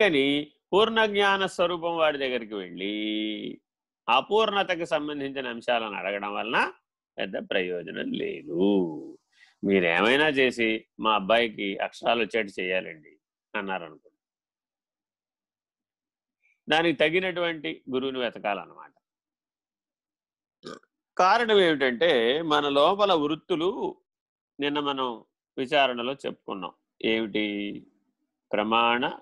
కానీ పూర్ణ జ్ఞాన స్వరూపం వాడి దగ్గరికి వెళ్ళి అపూర్ణతకి సంబంధించిన అంశాలను అడగడం వలన పెద్ద ప్రయోజనం లేదు. మీరేమైనా చేసి మా అబ్బాయికి అక్షరాలు వచ్చేట్టు చేయాలండి అన్నారనుకోండి. దానికి తగినటువంటి గురువుని వెతకాలన్నమాట. కారణం ఏమిటంటే మన లోపల వృత్తులు నిన్న మనం విచారణలో చెప్పుకున్నాం. ఏమిటి? ప్రమాణ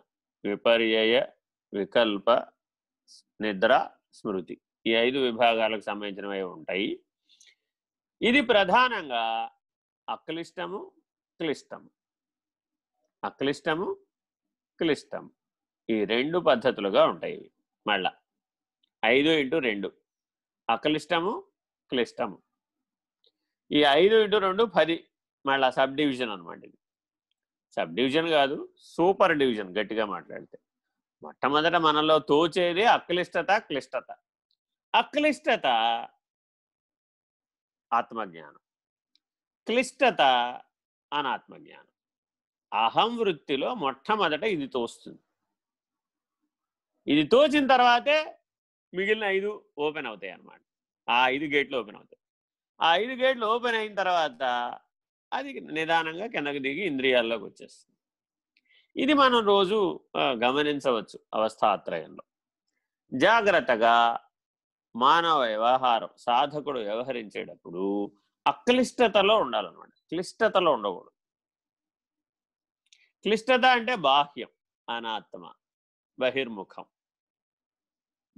విపర్యయ వికల్ప నిద్ర స్మృతి ఈ ఐదు విభాగాలకు సంబంధించినవి ఉంటాయి. ఇది ప్రధానంగా అక్లిష్టము క్లిష్టము. అక్లిష్టము క్లిష్టము. ఈ రెండు పద్ధతులుగా ఉంటాయి. మళ్ళా ఐదు ఇంటూ రెండు. అక్లిష్టము క్లిష్టము. ఈ ఐదు ఇంటూ రెండు పది. మళ్ళా సబ్ డివిజన్ అనమాట ఇది. సబ్ డివిజన్ కాదు సూపర్ డివిజన్ గట్టిగా మాట్లాడితే. మొట్టమొదట మనలో తోచేది అక్లిష్టత క్లిష్టత. అక్లిష్టత ఆత్మజ్ఞానం. క్లిష్టత అనాత్మజ్ఞానం. అహం వృత్తిలో మొట్టమొదట ఇది తోస్తుంది. ఇది తోచిన తర్వాతే మిగిలిన ఐదు ఓపెన్ అవుతాయి అన్నమాట ఆ ఐదు గేట్లు ఓపెన్ అవుతాయి. ఆ ఐదు గేట్లు ఓపెన్ అయిన తర్వాత అది నిదానంగా కిందకి దిగి ఇంద్రియాల్లోకి వచ్చేస్తుంది. ఇది మనం రోజు గమనించవచ్చు అవస్థాత్రయంలో. జాగ్రత్తగా మానవ వ్యవహారం సాధకుడు వ్యవహరించేటప్పుడు అక్లిష్టతలో ఉండాలన్నమాట. క్లిష్టతలో ఉండకూడదు. క్లిష్టత అంటే బాహ్యం అనాత్మ బహిర్ముఖం.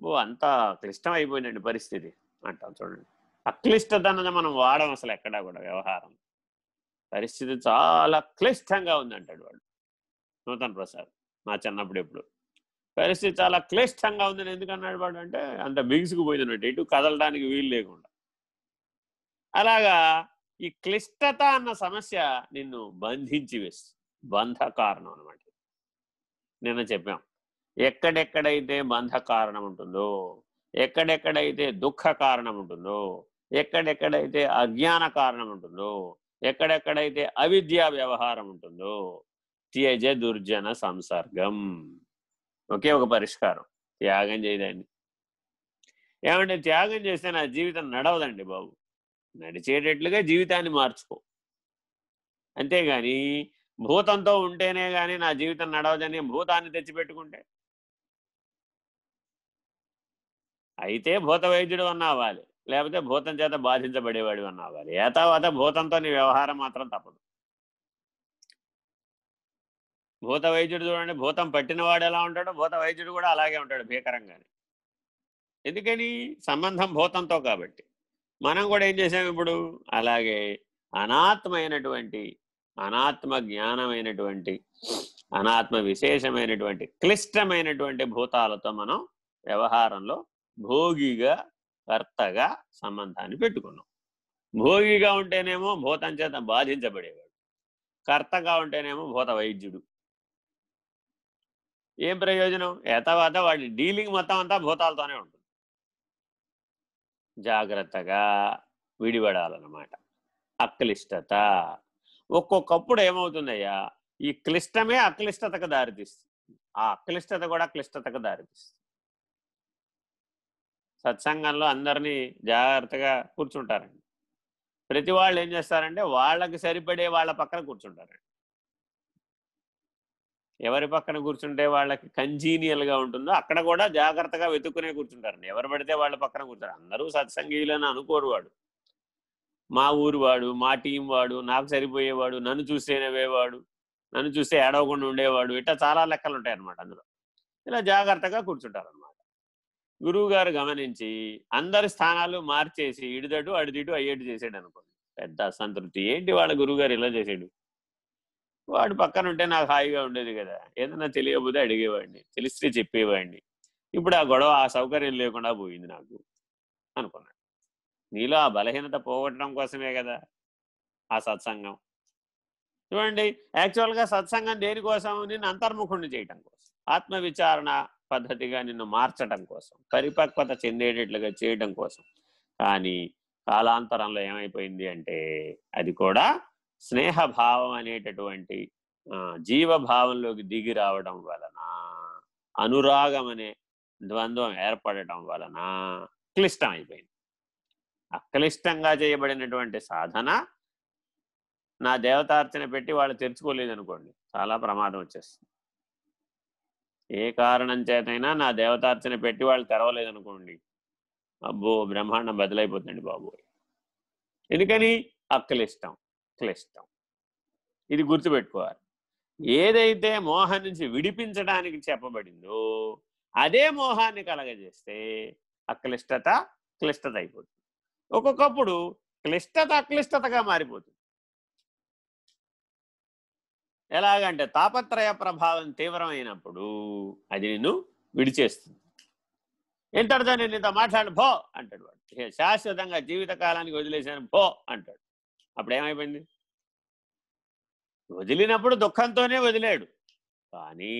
ఓ అంతా క్లిష్టం అయిపోయిందండి పరిస్థితి అంటాం చూడండి. అక్లిష్టత అన్నది మనం వాడం అసలు ఎక్కడా కూడా వ్యవహారం పరిస్థితి చాలా క్లిష్టంగా ఉందంటాడు వాడు. నూతన్ ప్రసాద్ మా చిన్నప్పుడు ఎప్పుడు. పరిస్థితి చాలా క్లిష్టంగా ఉందని ఎందుకన్నాడు వాడు అంటే అంత బిగుసుకుపోయింది అన్నట్టు. ఇటు కదలడానికి వీలు లేకుండా. అలాగా ఈ క్లిష్టత అన్న సమస్య నిన్ను బంధించి వేస్తుంది. బంధ కారణం అనమాట నిన్న చెప్పాం. ఎక్కడెక్కడైతే బంధ కారణం ఉంటుందో ఎక్కడెక్కడైతే దుఃఖ కారణం ఉంటుందో ఎక్కడెక్కడైతే అజ్ఞాన కారణం ఉంటుందో ఎక్కడెక్కడైతే అవిద్యా వ్యవహారం ఉంటుందో త్యజ దుర్జన సంసర్గం. ఒకే ఒక పరిష్కారం త్యాగం చేయదండి. ఏమంటే త్యాగం చేస్తే నా జీవితం నడవదండి బాబు. నడిచేటట్లుగా జీవితాన్ని మార్చుకో. అంతేగాని భూతంతో ఉంటేనే కానీ నా జీవితం నడవదని భూతాన్ని తెచ్చిపెట్టుకుంటే. అయితే భూత వైద్యుడు అన్న అవ్వాలి. లేకపోతే భూతం చేత బాధించబడేవాడు అన్న అవ్వాలి ఏతావాత భూతంతో నీ వ్యవహారం మాత్రం తప్పదు. భూత వైద్యుడు చూడండి భూతం పట్టినవాడు ఎలా ఉంటాడో భూత వైద్యుడు కూడా అలాగే ఉంటాడు భీకరంగానే. ఎందుకని? సంబంధం భూతంతో కాబట్టి. మనం కూడా ఏం చేసాం ఇప్పుడు? అలాగే అనాత్మైనటువంటి అనాత్మ జ్ఞానమైనటువంటి అనాత్మ విశేషమైనటువంటి క్లిష్టమైనటువంటి భూతాలతో మనం వ్యవహారంలో భోగిగా కర్తగా సంబంధాన్ని పెట్టుకున్నాం. భోగిగా ఉంటేనేమో భూతం చేత బాధించబడేవాడు. కర్తగా ఉంటేనేమో భూత వైద్యుడు. ఏం ప్రయోజనం? ఏతవాత వాడి డీలింగ్ మొత్తం అంతా భూతాలతోనే ఉంటుంది. జాగ్రత్తగా విడిపడాలన్నమాట. అక్లిష్టత. ఒక్కొక్కప్పుడు ఏమవుతుందయ్యా? ఈ క్లిష్టమే అక్లిష్టతకు దారితీస్తుంది. ఆ అక్లిష్టత కూడా క్లిష్టతకు దారితీస్తుంది. సత్సంగంలో అందరినీ జాగ్రత్తగా కూర్చుంటారండి. ప్రతి వాళ్ళు ఏం చేస్తారంటే వాళ్ళకి సరిపడే వాళ్ళ పక్కన కూర్చుంటారండి. ఎవరి పక్కన కూర్చుంటే వాళ్ళకి కంజీనియల్గా ఉంటుందో అక్కడ కూడా జాగ్రత్తగా వెతుక్కునే కూర్చుంటారండి. ఎవరు పడితే వాళ్ళ పక్కన కూర్చుంటారు. అందరూ సత్సంగీయులని అనుకోరు వాడు. మా ఊరు వాడు మా టీం వాడు నాకు సరిపోయేవాడు నన్ను చూస్తే నవ్వేవాడు నన్ను చూస్తే ఏడవకుండా ఉండేవాడు ఇట్లా చాలా లెక్కలు ఉంటాయి అన్నమాట అందులో. ఇలా జాగ్రత్తగా కూర్చుంటారు గురువు గారు గమనించి అందరి స్థానాలు మార్చేసి ఇడిదడు అడిదిడు అయ్యేటు చేసాడు అనుకోండి పెద్ద అసంతృప్తి. ఏంటి వాళ్ళ గురువు గారు ఇలా చేసాడు? వాడు పక్కన ఉంటే నాకు హాయిగా ఉండేది కదా. ఏదైనా తెలియకపోతే అడిగేవాడిని తెలిస్తే చెప్పేవాడిని. ఇప్పుడు ఆ గొడవ ఆ సౌకర్యం లేకుండా పోయింది నాకు అనుకున్నాడు. నీలో ఆ బలహీనత పోగొట్టడం కోసమే కదా ఆ సత్సంగం. చూడండి యాక్చువల్గా సత్సంగం దేనికోసం? నేను అంతర్ముఖుణ్ణి చేయటం కోసం. ఆత్మవిచారణ పద్ధతిగా నిన్ను మార్చడం కోసం పరిపక్వత చెందేటట్లుగా చేయడం కోసం. కానీ కాలాంతరంలో ఏమైపోయింది అంటే అది కూడా స్నేహభావం అనేటటువంటి జీవభావంలోకి దిగి రావడం వలన అనురాగం అనే ద్వంద్వం ఏర్పడటం వలన క్లిష్టం అయిపోయింది అక్లిష్టంగా చేయబడినటువంటి సాధన నా దేవతార్చన పెట్టి వాళ్ళు తెరుచుకోలేదనుకోండి చాలా ప్రమాదం వచ్చేస్తుంది. ఏ కారణం చేతైనా నా దేవతార్చన పెట్టి వాళ్ళు తెరవలేదు అనుకోండి అబ్బో బ్రహ్మాండం బదులైపోతుంది బాబు. ఎందుకని? అక్లిష్టం క్లిష్టం. ఇది గుర్తుపెట్టుకోవాలి. ఏదైతే మోహం నుంచి విడిపించడానికి చెప్పబడిందో అదే మోహాన్ని కలగజేస్తే అక్లిష్టత క్లిష్టత అయిపోతుంది. ఒక్కొక్కప్పుడు క్లిష్టత అక్లిష్టతగా మారిపోతుంది. ఎలాగంటే తాపత్రయ ప్రభావం తీవ్రమైనప్పుడు అది నిన్ను విడిచేస్తుంది. ఎంతటితో నేను ఇంత మాట్లాడు భో అంటాడు వాడు. శాశ్వతంగా జీవితకాలానికి వదిలేశాను. భో అంటాడు. అప్పుడు ఏమైపోయింది? వదిలినప్పుడు దుఃఖంతోనే వదిలేడు. కానీ